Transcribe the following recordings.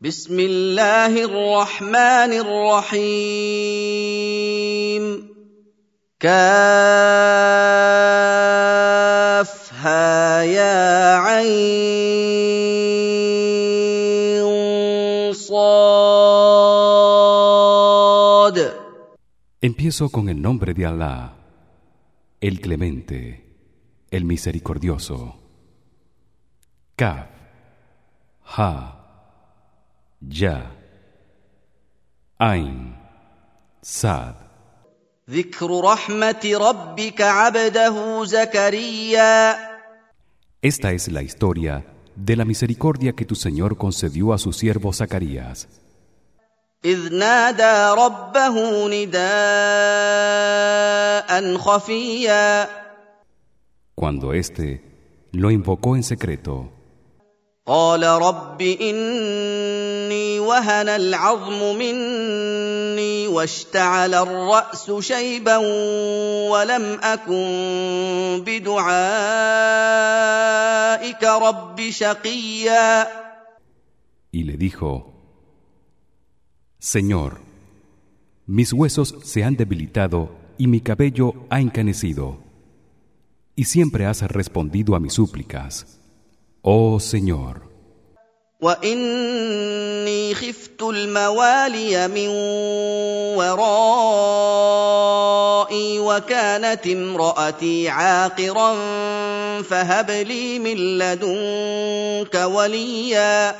بسم الله الرحمن الرحيم كافها يا عين صاد Empiezo con el nombre de Allah, el Clemente, el Misericordioso. Kaf, Ha, Ya, Ain, Sad. ذكر رحمه ربك عبده زكريا Esta es la historia de la misericordia que tu Señor concedió a su siervo Zacarías. اذ نادى ربه نداء خفيا Cuando éste lo invocó en secreto, قال رب اني وهن العظم مني واشتعل الراس شيبا ولم اكن بدعائك رب شقيا y le dijo: Señor, mis huesos se han debilitado y mi cabello ha encanecido, y siempre has respondido a mis súplicas. Oh Señor, واني خفت الموالي من ورائي وكانت امراتي عاقرا فهب لي من لدنك وليا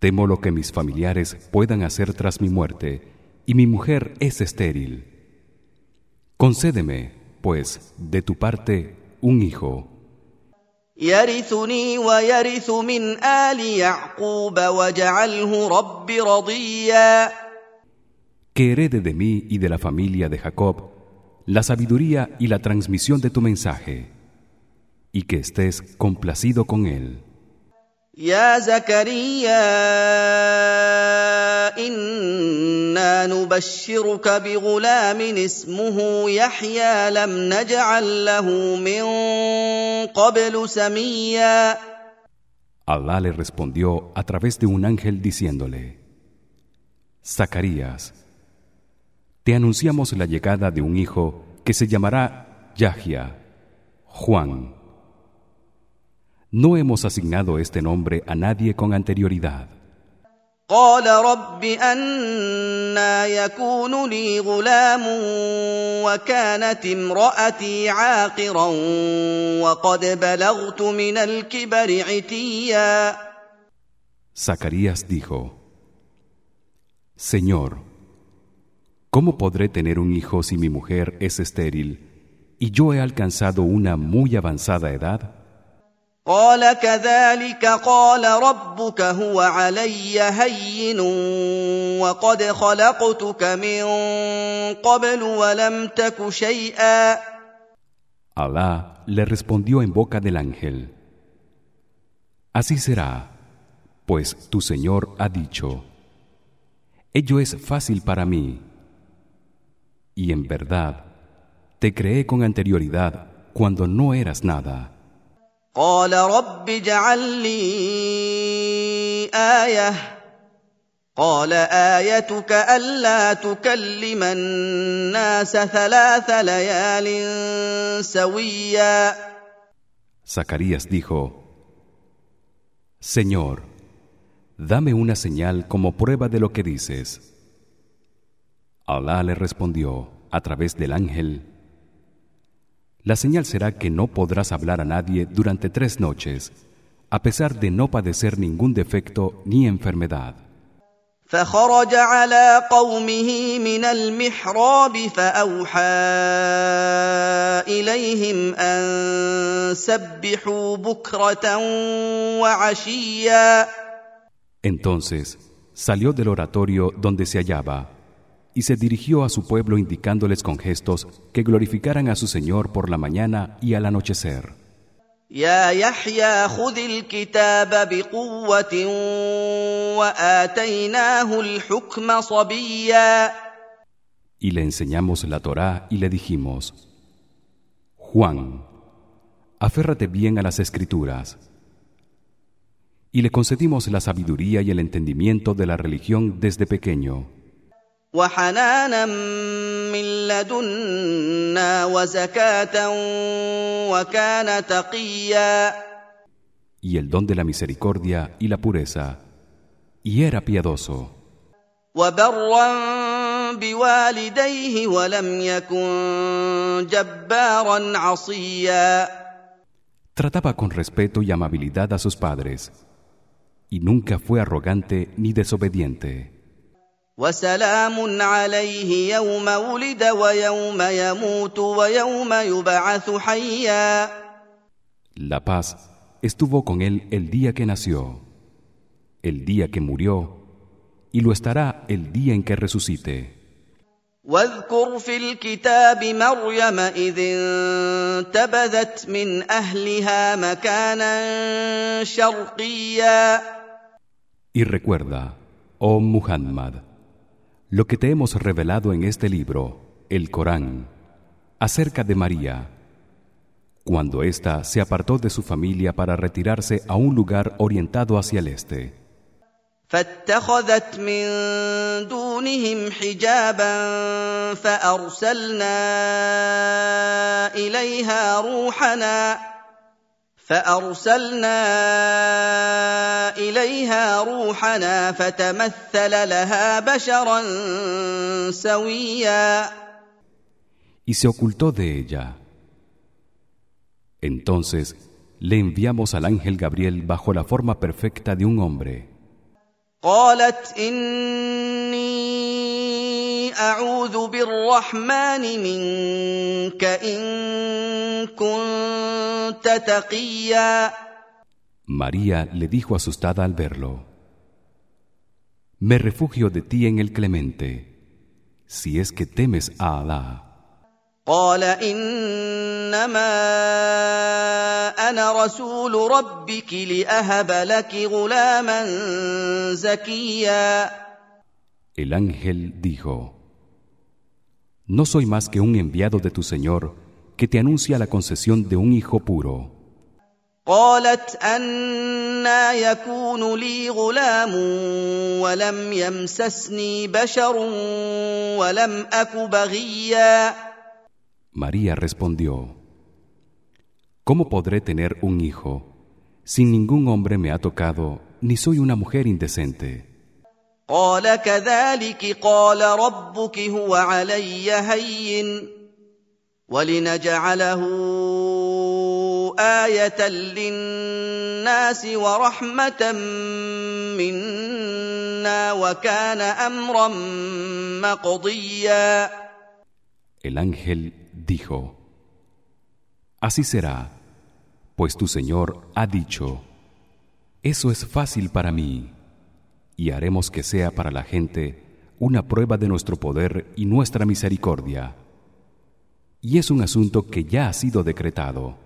temo lo que mis familiares puedan hacer tras mi muerte, y mi mujer es estéril. Concédeme, pues, de tu parte, un hijo. يرثني ويرث من ال يعقوب واجعله رب رضيا que herede de mí y de la familia de Jacob la sabiduría y la transmisión de tu mensaje y que estés complacido con él يا زكريا انا نبشرك بغلام اسمه يحيى لم نجعل له من قبل سميا Allah le respondió a través de un ángel diciéndole Zacarías te anunciamos la llegada de un hijo que se llamará Yahya Juan no hemos asignado este nombre a nadie con anterioridad قال رب انا يكون لي غلام وكانت امراتي عاقرا وقد بلغت من الكبر عتيا Zacarías dijo Señor ¿cómo podré tener un hijo si mi mujer es estéril y yo he alcanzado una muy avanzada edad? قال كذلك قال ربك هو علي هين وقد خلقتك من قبل ولم تك شيئا Alá le respondió en boca del ángel Así será pues tu Señor ha dicho Ello es fácil para mí y en verdad te creé con anterioridad cuando no eras nada قال رب اجعل لي ايه قال ايتك الا تكلم الناس ثلاث ليال سويا Zacarías dijo Señor dame una señal como prueba de lo que dices Alá le respondió a través del ángel La señal será que no podrás hablar a nadie durante tres noches a pesar de no padecer ningún defecto ni enfermedad فخرج على قومه من المحراب فاوحى اليهم ان سبحوا بكره وعشيا Entonces salió del oratorio donde se hallaba y se dirigió a su pueblo indicándoles con gestos que glorificaran a su Señor por la mañana y al anochecer. يا يحيى خذ الكتاب بقوه واتيناه الحكم صبيا Y le enseñamos la Torá y le dijimos: Juan, aférrate bien a las escrituras. y le concedimos la sabiduría y el entendimiento de la religión desde pequeño وحنانا من لدنا وزكاة وكان تقيا y el don de la misericordia y la pureza y era piadoso وبرا بوالديه ولم يكن جبارا عصيا trataba con respeto y amabilidad a sus padres y nunca fue arrogante ni desobediente وسلام عليه يوم ولد ويوم يموت ويوم يبعث حيا La paz estuvo con él el día que nació, el día que murió y lo estará el día en que resucite. واذكر في الكتاب مريم إذ انتبذت من أهلها مكانا شرقيا Y recuerda, oh Muhammad, lo que te hemos revelado en este libro, el Corán, acerca de María, cuando ésta se apartó de su familia para retirarse a un lugar orientado hacia el este. فاتخذت من دونهم حجابا فأرسلنا إليها روحنا فأرسلنا إليها روحنا فتمثل لها بشرا سويا Y se ocultó de ella. Entonces le enviamos al ángel Gabriel bajo la forma perfecta de un hombre. قالت إني أعوذ بالرحمن منك إن كنت تقيا María le dijo asustada al verlo: Me refugio de ti en el Clemente, si es que temes a Alá. قال إنما أنا رسول ربك لأهب لك غلاما زكيا El ángel dijo: No soy más que un enviado de tu Señor que te anuncia la concesión de un hijo puro. قالت أنا يكون لي غلام ولم يمسسني بشر ولم أك بغيا María respondió: ¿Cómo podré tener un hijo si ningún hombre me ha tocado ni soy una mujer indecente? قال كذلك قال ربك هو علي هين ولنجعله آية للناس ورحمة منا وكان أمرا مقضيا. El ángel dijo: Así será, pues tu Señor ha dicho: Eso es fácil para mí, y haremos que sea para la gente una prueba de nuestro poder y nuestra misericordia. Y es un asunto que ya ha sido decretado.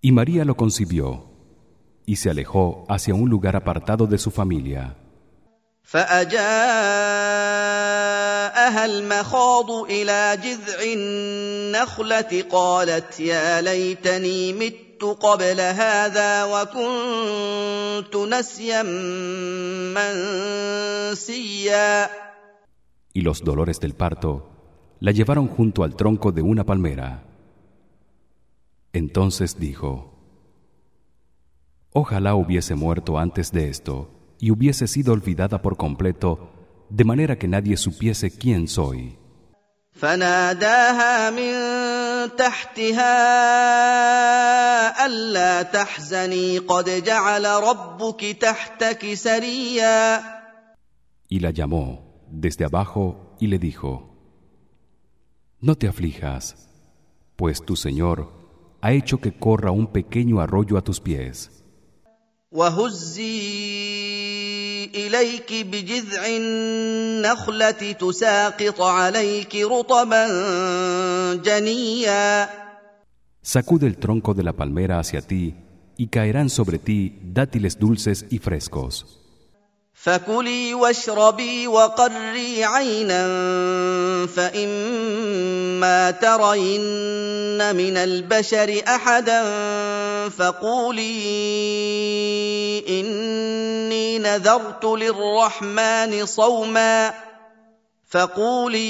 Y María lo concibió y se alejó hacia un lugar apartado de su familia. فأجاءها المخاض إلى جذع النخلة قالت يا ليتني مت قبل هذا وكنت نسيا منسيا Y los dolores del parto la llevaron junto al tronco de una palmera. Entonces dijo: Ojalá hubiese muerto antes de esto y hubiese sido olvidada por completo, de manera que nadie supiese quién soy. فناداها من تحتها ألا تحزني قد جعل ربك تحتك سريا Y la llamó desde abajo y le dijo: No te aflijas, pues tu Señor ha hecho que corra un pequeño arroyo a tus pies. وهزي إليك بجذع النخلة تساقط عليك رطبا جنيا Sacude el tronco de la palmera hacia ti y caerán sobre ti dátiles dulces y frescos. فكلي واشربي وقري عينا فإما ترين من البشر أحدا فقولي إني نذرت للرحمن صوما فقولي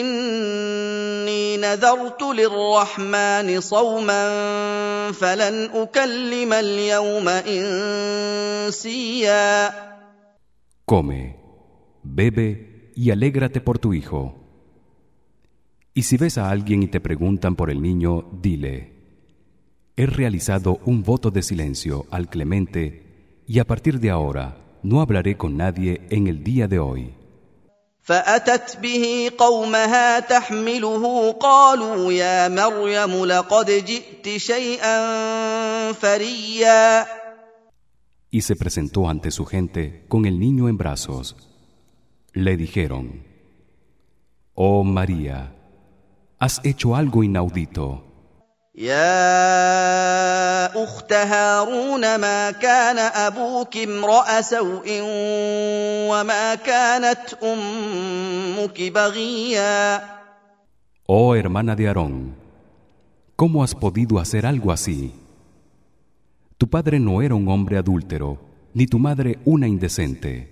إني نذرت للرحمن صوما فلن أكلم اليوم إنسيا Come, bebe y alégrate por tu hijo. Y si ves a alguien y te preguntan por el niño, dile: He realizado un voto de silencio al Clemente y a partir de ahora no hablaré con nadie en el día de hoy. فاتت به قومها تحمله قالوا يا مريم لقد جئت شيئا فريا Y se presentó ante su gente con el niño en brazos. Le dijeron: Oh María, has hecho algo inaudito. يا اخت هارون ما كان ابوك امرا سوء وما كانت امك بغيا Oh hermana de Aarón, ¿cómo has podido hacer algo así? Tu padre no era un hombre adúltero, ni tu madre una indecente.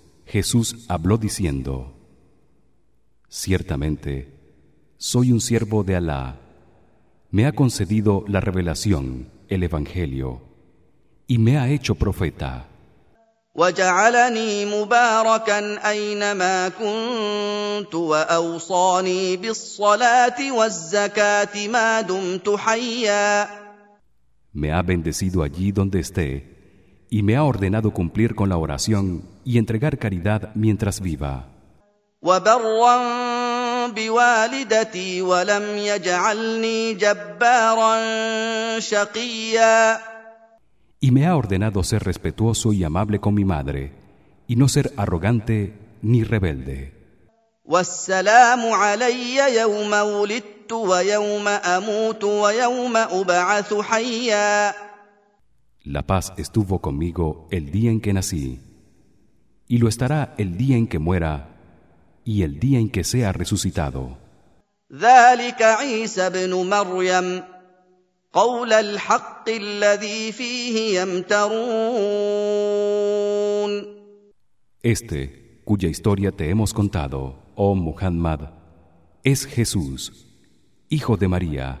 Jesús habló diciendo: Ciertamente soy un siervo de Alá. Me ha concedido la revelación, el evangelio, y me ha hecho profeta. وجعلني مباركا اينما كنت واوصاني بالصلاه والزكاه ما دمت حيا Me ha bendecido allí donde esté y me ha ordenado cumplir con la oración y entregar caridad mientras viva. Y me ha ordenado ser respetuoso y amable con mi madre y no ser arrogante ni rebelde. La paz estuvo conmigo el día en que nací y lo estará el día en que muera y el día en que sea resucitado. ذلك عيسى ابن مريم قول الحق الذي فيه يمترون Este, cuya historia te hemos contado, oh Muhammad, es Jesús, hijo de María.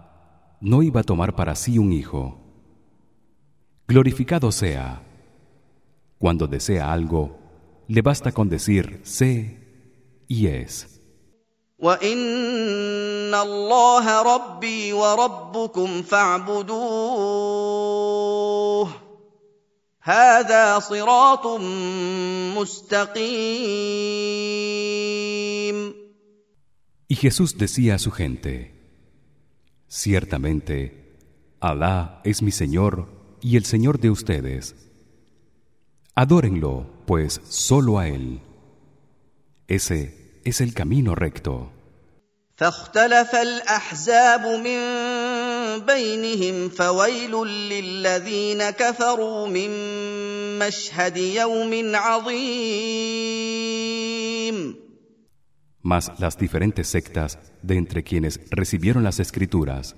no iba a tomar para sí un hijo. Glorificado sea. Cuando desea algo, le basta con decir sé y es. Y Jesús decía a su gente: Ciertamente, Alá es mi Señor y el Señor de ustedes. Adórenlo, pues solo a él. Ese es el camino recto. فاختلف الاحزاب من بينهم فويل للذين كفروا من مشهد يوم عظيم Mas las diferentes sectas de entre quienes recibieron las escrituras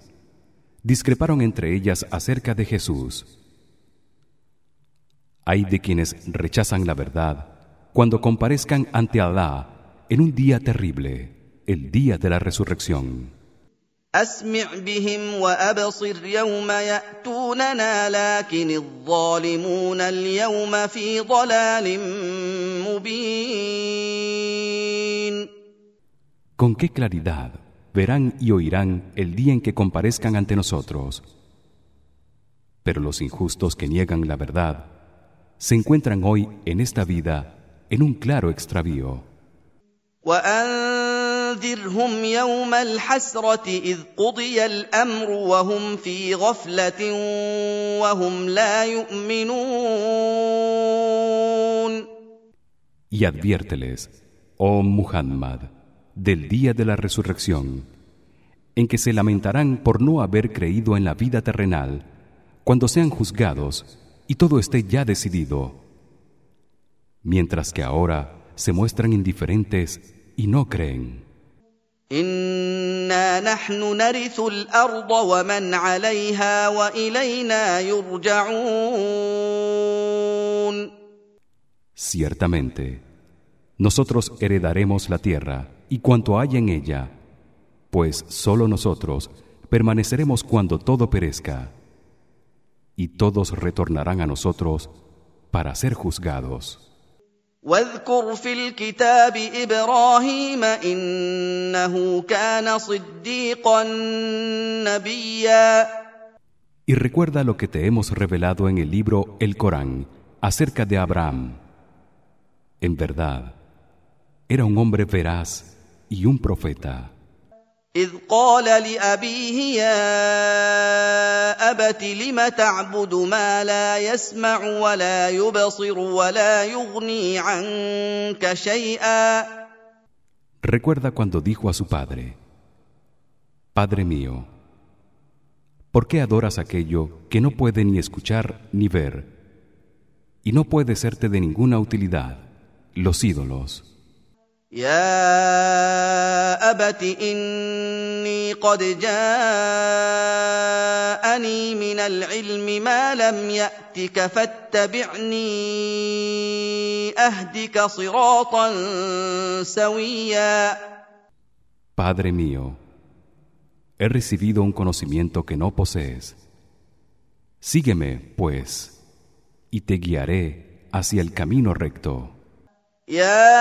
discreparon entre ellas acerca de Jesús. Hay de quienes rechazan la verdad cuando comparezcan ante Allah en un día terrible, el día de la resurrección. أسمع بهم وأبصر يوم يأتوننا لكن الظالمون اليوم في ضلال مبين Con qué claridad verán y oirán el día en que comparezcan ante nosotros. Pero los injustos que niegan la verdad se encuentran hoy en esta vida en un claro extravío. وأنذرهم يوم الحسرة إذ قضي الأمر وهم في غفلة وهم لا يؤمنون Y adviérteles, oh Muhammad, del día de la resurrección en que se lamentarán por no haber creído en la vida terrenal cuando sean juzgados y todo esté ya decidido. Mientras que ahora se muestran indiferentes y no creen. Ciertamente nosotros heredaremos la tierra y cuanto haya en ella, pues solo nosotros permaneceremos cuando todo perezca, y todos retornarán a nosotros para ser juzgados. واذكر في الكتاب إبراهيم إنه كان صديقا نبيا Y recuerda lo que te hemos revelado en el libro El Corán acerca de Abraham. En verdad, era un hombre veraz y un profeta. إذ قال لأبيه يا أبت لم تعبد ما لا يسمع ولا يبصر ولا يغني عنك شيئا Recuerda cuando dijo a su padre: Padre mío, ¿por qué adoras aquello que no puede ni escuchar ni ver y no puede serte de ninguna utilidad, los ídolos? يا أبت إني قد جاءني من العلم ما لم يأتك فاتبعني أهدك صراطا سويا Padre mío, he recibido un conocimiento que no posees. Sígueme, pues, y te guiaré hacia el camino recto. يا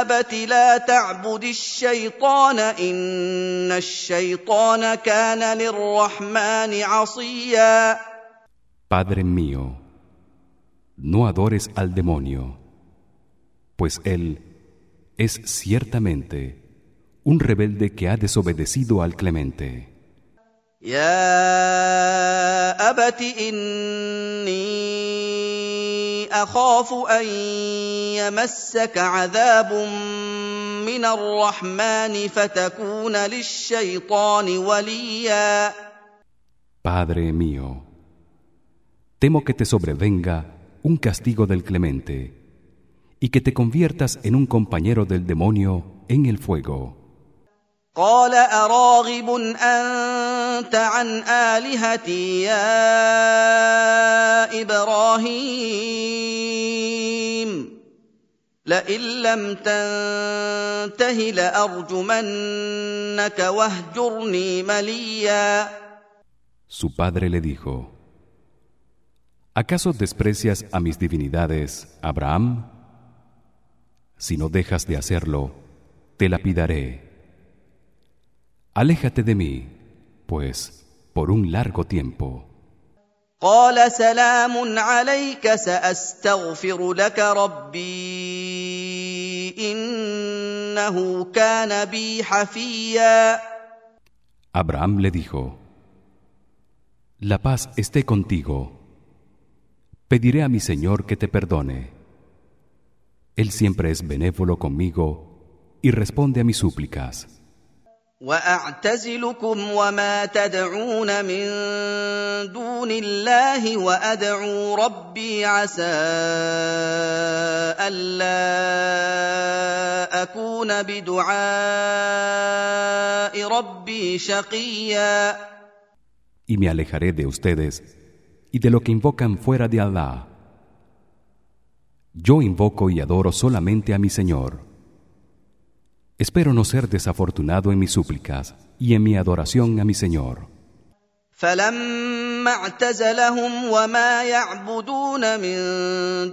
أبت لا تعبد الشيطان إن الشيطان كان للرحمن عصيا Padre mío, no adores al demonio, pues él es ciertamente un rebelde que ha desobedecido al Clemente. يا أبت إني أخاف أن يمسك عذاب من الرحمن فتكون للشيطان وليا Padre mío, temo que te sobrevenga un castigo del Clemente y que te conviertas en un compañero del demonio en el fuego. قال أراغب أنت عن آلهتي يا إبراهيم لئن لم تنته لأرجمنك واهجرني مليا Su padre le dijo: ¿Acaso desprecias a mis divinidades, Abraham? Si no dejas de hacerlo, te lapidaré. Aléjate de mí, pues, por un largo tiempo. قال سلام عليك سأستغفر لك ربي إنه كان بي حفيا Abraham le dijo: La paz esté contigo. Pediré a mi Señor que te perdone. Él siempre es benévolo conmigo y responde a mis súplicas. واعتزلكم وما تدعون من دون الله وادعو ربي عسى الا اكون بدعاء ربي شقيا Y me alejaré de ustedes y de lo que invocan fuera de Allah. Yo invoco y adoro solamente a mi Señor. Espero no ser desafortunado en mis súplicas y en mi adoración a mi Señor. فلما اعتزلهم وما يعبدون من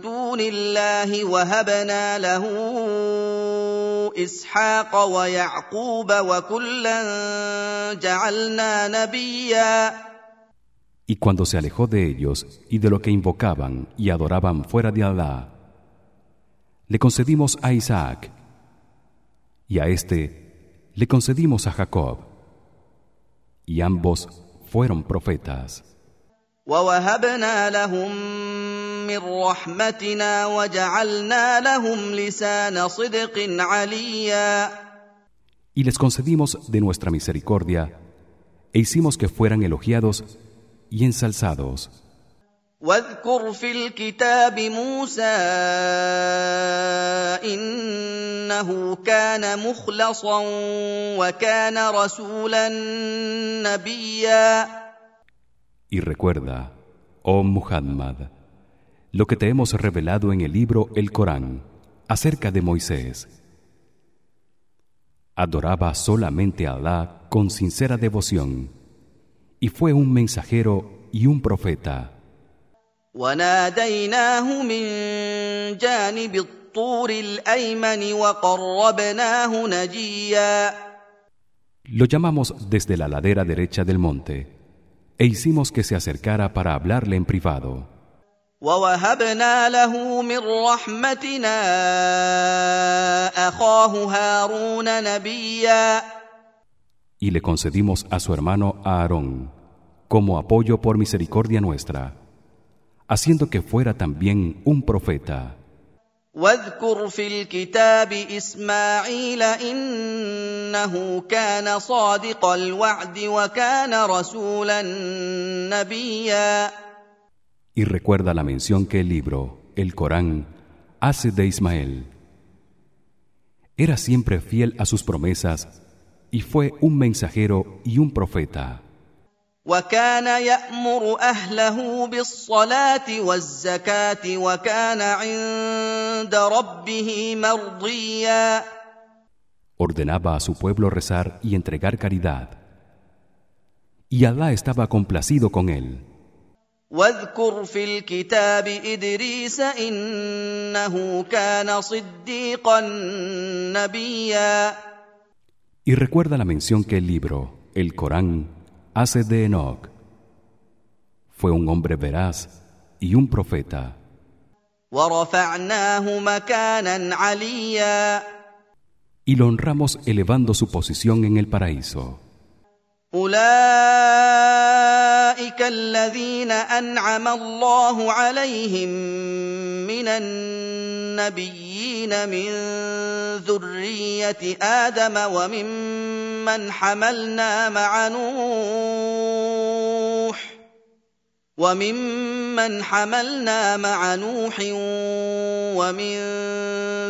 دون الله وهبنا له اسحاق ويعقوب وكلا جعلنا نبيا Y cuando se alejó de ellos y de lo que invocaban y adoraban fuera de Allah, le concedimos a Isaac y a este le concedimos a Jacob y ambos fueron profetas ووهبنا لهم من رحمتنا وجعلنا لهم لسان صدق عليا y les concedimos de nuestra misericordia e hicimos que fueran elogiados y ensalzados واذكر في الكتاب موسى انه كان مخلصا وكان رسولا نبيا y recuerda oh Muhammad lo que te hemos revelado en el libro el Corán acerca de Moisés adoraba solamente a Allah con sincera devoción y fue un mensajero y un profeta وناديناه من جانب الطور الايمن وقربناه نجيا Lo llamamos desde la ladera derecha del monte e hicimos que se acercara para hablarle en privado. ووهبنا له من رحمتنا اخاه هارون نبيا Y le concedimos a su hermano Aarón como apoyo por misericordia nuestra, haciendo que fuera también un profeta. واذكر في الكتاب اسماعيل انه كان صادق الوعد وكان رسولا نبيا Y recuerda la mención que el libro, el Corán, hace de Ismael. Era siempre fiel a sus promesas y fue un mensajero y un profeta. وكان يامر اهله بالصلاه والزكاه وكان عند ربه مرضيا Ordenaba a su pueblo rezar y entregar caridad. Y Allah estaba complacido con él. واذكر في الكتاب ادريس انه كان صديقا نبيا Y recuerda la mención que el libro, el Corán, hace de Enoch. Fue un hombre veraz y un profeta. ورفعناه مكانا عليا Y lo honramos elevando su posición en el paraíso. اولئك الذين انعم الله عليهم من النبيين من ذريه ادم وممن حملنا مع نوح وممن حملنا مع نوح ومن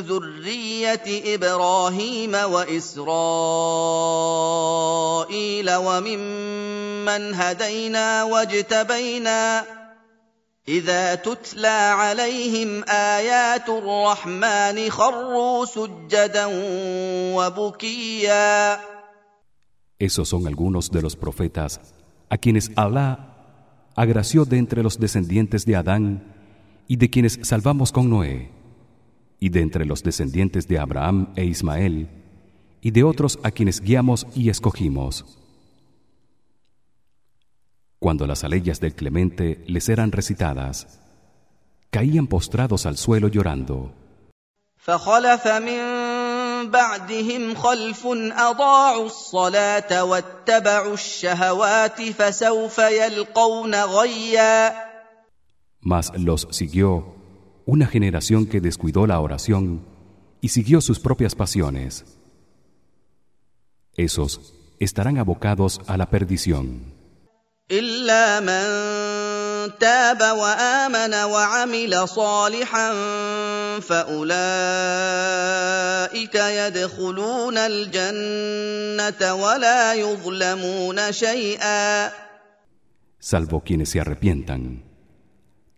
ذريه إبراهيم واسرائيل وممن هدينا واجتبينا اذا تتلى عليهم ايات الرحمن خروا سجدا وبكيا Esos son algunos de los profetas a quienes Allah agració de entre los descendientes de Adán y de quienes salvamos con Noé y de entre los descendientes de Abraham e Ismael y de otros a quienes guiamos y escogimos. Cuando las aleyas del Clemente les eran recitadas, caían postrados al suelo llorando. فخلف من بعدهم خلف اضاعوا الصلاه واتبعوا الشهوات فسوف يلقون غيا Mas los siguió una generación que descuidó la oración y siguió sus propias pasiones. Esos estarán abocados a la perdición. الا من تاب وامن وعمل صالحا فاولئك يدخلون الجنه ولا يظلمون شيئا salvo quienes se arrepientan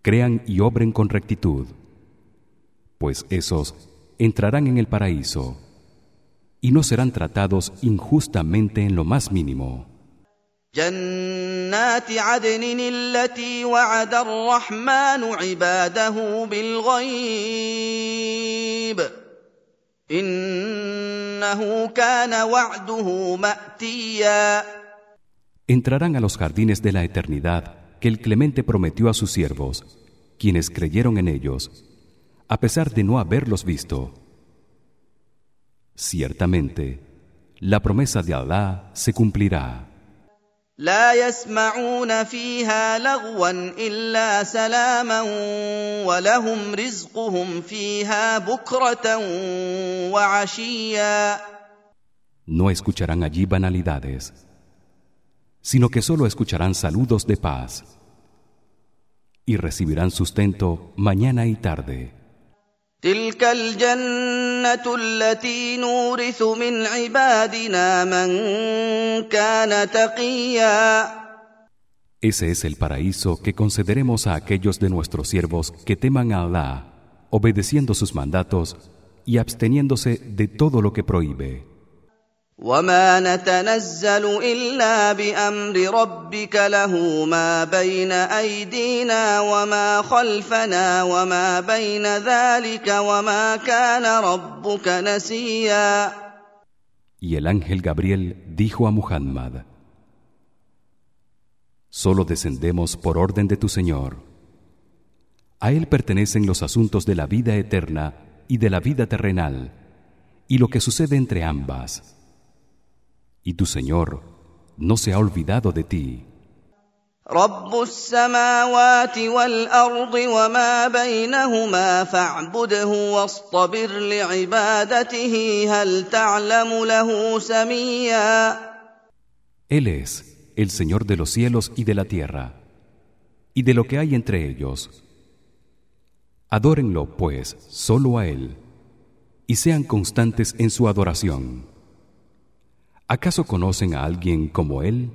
crean y obren con rectitud pues esos entrarán en el paraíso y no serán tratados injustamente en lo más mínimo جنات عدن التي وعد الرحمن عباده بالغيب انه كان وعده ماتيا entrarán a los jardines de la eternidad que el clemente prometió a sus siervos quienes creyeron en ellos a pesar de no haberlos visto ciertamente la promesa de Allah se cumplirá لا يسمعون فيها لغوا الا سلاما ولهم رزقهم فيها بكره وعشيا No escucharán allí banalidades sino que solo escucharán saludos de paz y recibirán sustento mañana y tarde تلك الجنه التي نورث من عبادنا من كان تقيا Ese es el paraíso que concederemos a aquellos de nuestros siervos que teman a Allah, obedeciendo sus mandatos y absteniéndose de todo lo que prohíbe. وما نتنزل الا بامر ربك له ما بين ايدينا وما خلفنا وما بين ذلك وما كان ربك نسيا Y el ángel Gabriel dijo a Muhammad Solo descendemos por orden de tu Señor. A él pertenecen los asuntos de la vida eterna y de la vida terrenal y lo que sucede entre ambas y tu Señor no se ha olvidado de ti. رب السماوات والارض وما بينهما فاعبده واصطبر لعبادته هل تعلم له سميا Él es el Señor de los cielos y de la tierra y de lo que hay entre ellos. Adórenlo pues solo a él y sean constantes en su adoración. ¿Acaso conocen a alguien como él?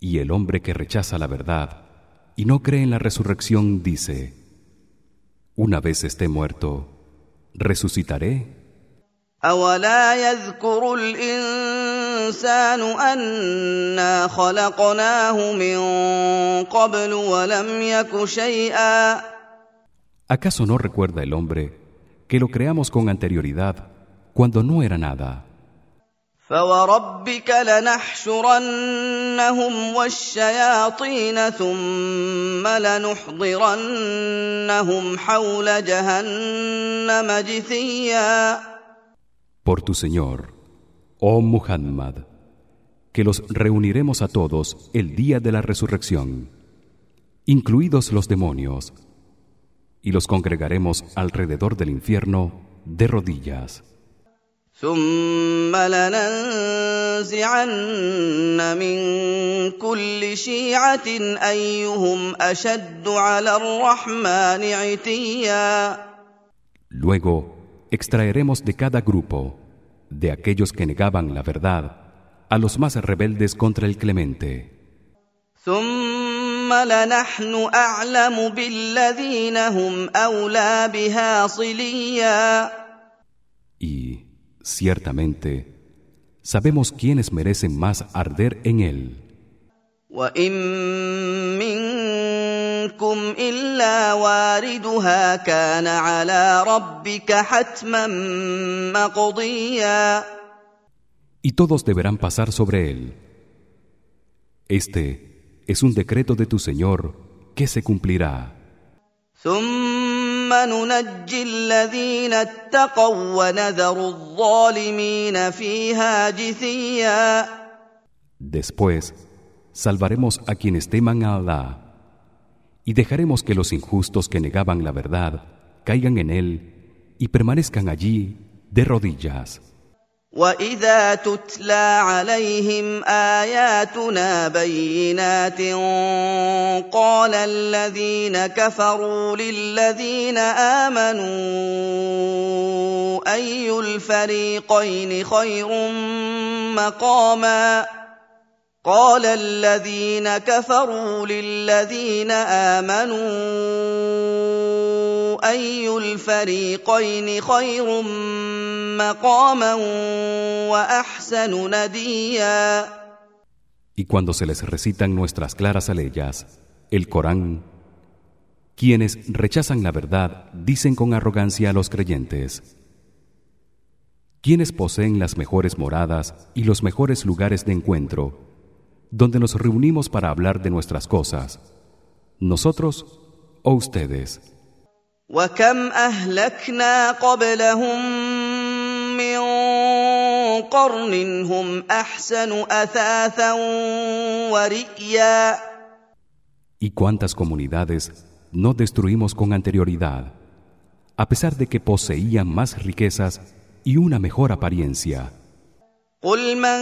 Y el hombre que rechaza la verdad y no cree en la resurrección dice, Una vez esté muerto, resucitaré. أولا يذكر الإنسان أنا خلقناه من قبل ولم يك شيئا ¿Acaso no recuerda el hombre que lo creamos con anterioridad cuando no era nada? فوربك لنحشرنهم والشياطين ثم لنحضرنهم حول جهنم جثيا Por tu Señor, oh Muhammad, que los reuniremos a todos el día de la resurrección, incluidos los demonios, y los congregaremos alrededor del infierno de rodillas. ثم لننزعن من كل شيعه ايهم اشد على الرحمن عتيا Luego extraeremos de cada grupo de aquellos que negaban la verdad a los más rebeldes contra el clemente. y ciertamente sabemos quiénes merecen más arder en él. وان منكم الا واردها كان على ربك حتما مقضيا Y todos deberán pasar sobre él. Este es un decreto de tu Señor que se cumplirá. ثم ننجي الذين اتقوا ونذر الظالمين فيها جثيا Después salvaremos a quienes teman a Allah y dejaremos que los injustos que negaban la verdad caigan en él y permanezcan allí de rodillas. واذا تتلى عليهم اياتنا بينات قال الذين كفروا للذين امنوا اي الفريقين خير مقاما قال الذين كفروا للذين امنوا اي الفريقين خير مقاما واحسن نديا Y cuando se les recitan nuestras claras aleyas, el Corán, quienes rechazan la verdad dicen con arrogancia a los creyentes: quienes poseen las mejores moradas y los mejores lugares de encuentro, donde nos reunimos para hablar de nuestras cosas, nosotros o ustedes. وكم اهلكنا قبلهم من قرن هم احسن اثاثا ورئيا Y cuántas comunidades no destruimos con anterioridad, a pesar de que poseían más riquezas y una mejor apariencia. قل من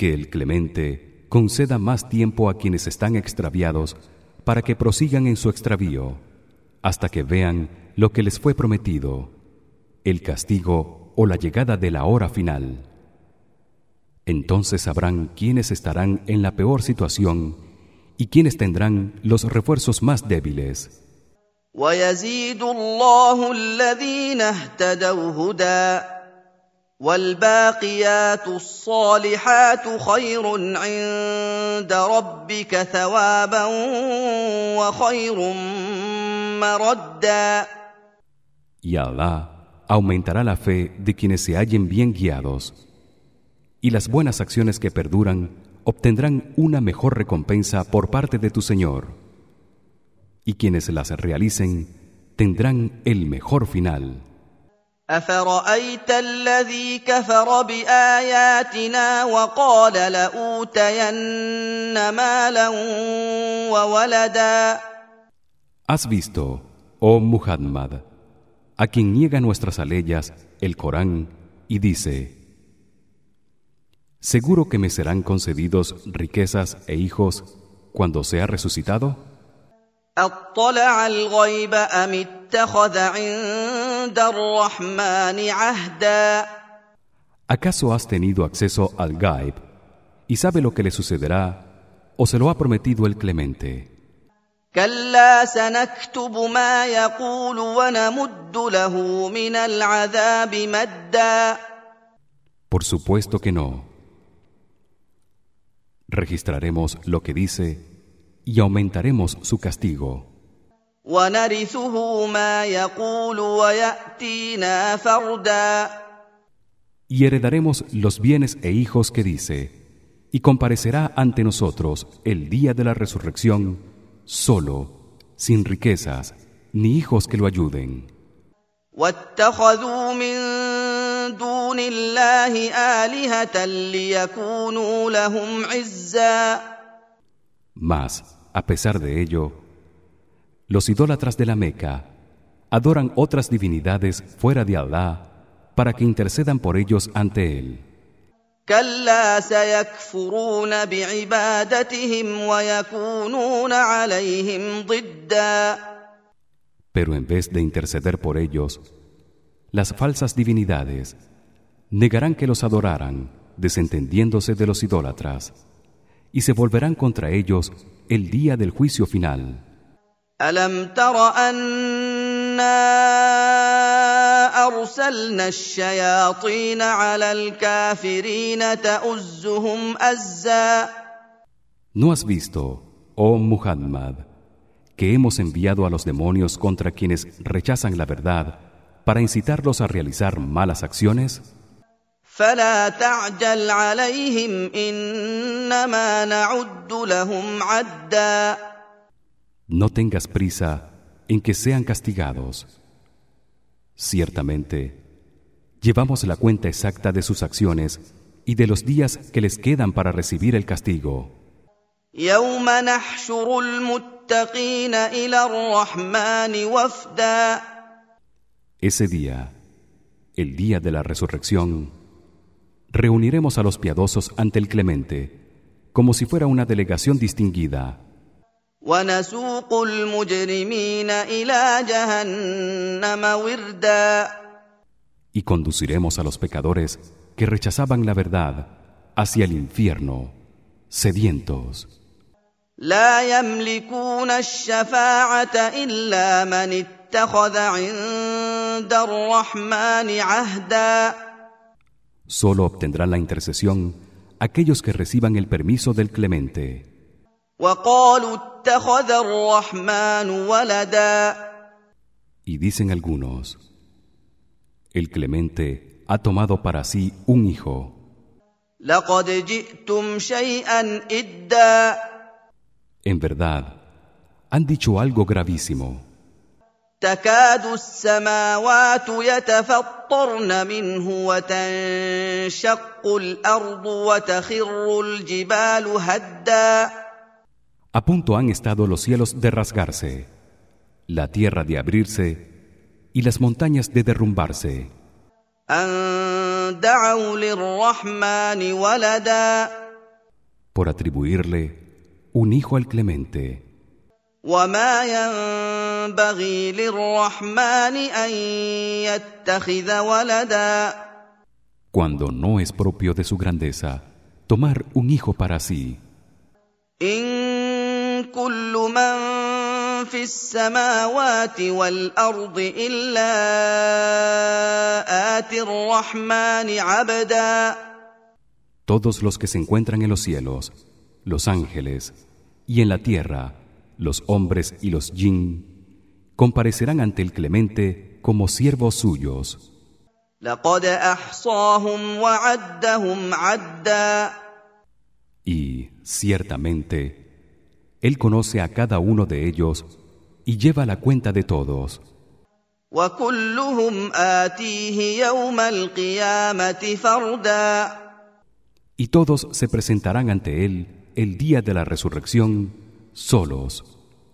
que el Clemente conceda más tiempo a quienes están extraviados para que prosigan en su extravío hasta que vean lo que les fue prometido, el castigo o la llegada de la hora final. Entonces sabrán quiénes estarán en la peor situación y quiénes tendrán los refuerzos más débiles. والباقيات الصالحات خير عند ربك ثوابا وخير مردا Y Allah aumentará la fe de quienes se hallen bien guiados. Y las buenas acciones que perduran obtendrán una mejor recompensa por parte de tu Señor. Y quienes las realicen tendrán el mejor final. افرايت الذي كفر باياتنا وقال لاوتين مالا وولدا ¿Has visto, oh Muhammad, a quien niega nuestras aleyas, el Corán, y dice: ¿Seguro que me serán concedidos riquezas e hijos cuando sea resucitado? ¿Acaso has tenido acceso al Gaib y sabe lo que le sucederá o se lo ha prometido el Clemente? Por supuesto que no. Registraremos lo que dice y aumentaremos su castigo. ونرثه ما يقول وياتينا فردا Y heredaremos los bienes e hijos que dice, y comparecerá ante nosotros el día de la resurrección solo, sin riquezas, ni hijos que lo ayuden. واتخذوا من دون الله الهه ليكونوا لهم عزا Mas, a pesar de ello, los idólatras de la Meca adoran otras divinidades fuera de Allah para que intercedan por ellos ante él. كلا سيكفرون بعبادتهم ويكونون عليهم ضدا Pero en vez de interceder por ellos, las falsas divinidades negarán que los adoraran, desentendiéndose de los idólatras, y se volverán contra ellos el día del juicio final. الم تر انا ارسلنا الشياطين على الكافرين تؤزهم ازا ¿No has visto, oh Muhammad, que hemos enviado a los demonios contra quienes rechazan la verdad para incitarlos a realizar malas acciones? فلا تعجل عليهم انما نعد لهم عدا no tengas prisa en que sean castigados. Ciertamente, llevamos la cuenta exacta de sus acciones y de los días que les quedan para recibir el castigo. Ese día, el día de la resurrección, reuniremos a los piadosos ante el Clemente, como si fuera una delegación distinguida. ونسوق المجرمين الى جهنم وردا y conduciremos a los pecadores que rechazaban la verdad hacia el infierno, sedientos. لا يملكون الشفاعه الا من اتخذ عند الرحمن عهدا Solo obtendrán la intercesión aquellos que reciban el permiso del Clemente. وقالوا اتخذ الرحمن ولدا Y dicen algunos, el Clemente ha tomado para sí un hijo. لقد جئتم شيئا إدا En verdad, han dicho algo gravísimo. تكاد السماوات يتفطرن منه وتنشق الأرض وتخر الجبال هدا A punto han estado los cielos de rasgarse, la tierra de abrirse y las montañas de derrumbarse, ان دعوا للرحمن ولدا por atribuirle un hijo al Clemente. وما ينبغي للرحمن ان يتخذ ولدا cuando no es propio de su grandeza tomar un hijo para sí. ان كل من في السماوات والارض الا اتي الرحمن عبدا Todos los que se encuentran en los cielos, los ángeles, y en la tierra, los hombres y los jinn, comparecerán ante el Clemente como siervos suyos. لقد احصاهم وعدهم عدا Y, ciertamente, Él conoce a cada uno de ellos y lleva la cuenta de todos. وكلهم اتيه يوم القيامه فردا Y todos se presentarán ante Él el día de la resurrección, solos,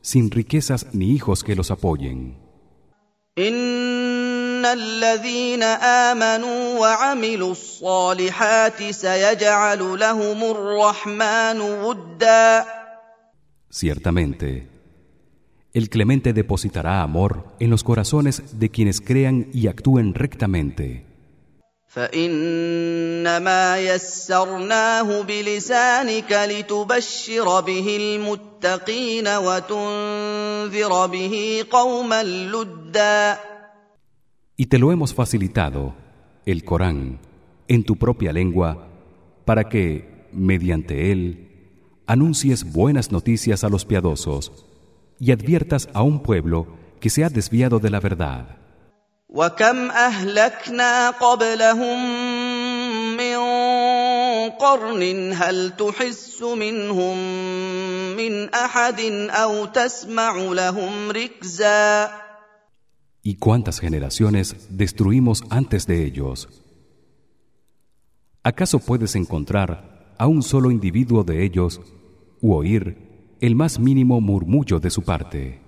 sin riquezas ni hijos que los apoyen. ان الذين امنوا وعملوا الصالحات سيجعل لهم الرحمن ودا Ciertamente, el Clemente depositará amor en los corazones de quienes crean y actúen rectamente. فانما يسرناه بلسانك لتبشر به المتقين وتنذر به قوما لدا Y te lo hemos facilitado, el Corán, en tu propia lengua, para que, mediante él, anuncies buenas noticias a los piadosos y adviertas a un pueblo que se ha desviado de la verdad. وكم اهلكنا قبلهم من قرن هل تحس منهم من احد او تسمع لهم ركزا ¿Y cuántas generaciones destruimos antes de ellos? ¿Acaso puedes encontrar a un solo individuo de ellos u oír el más mínimo murmullo de su parte?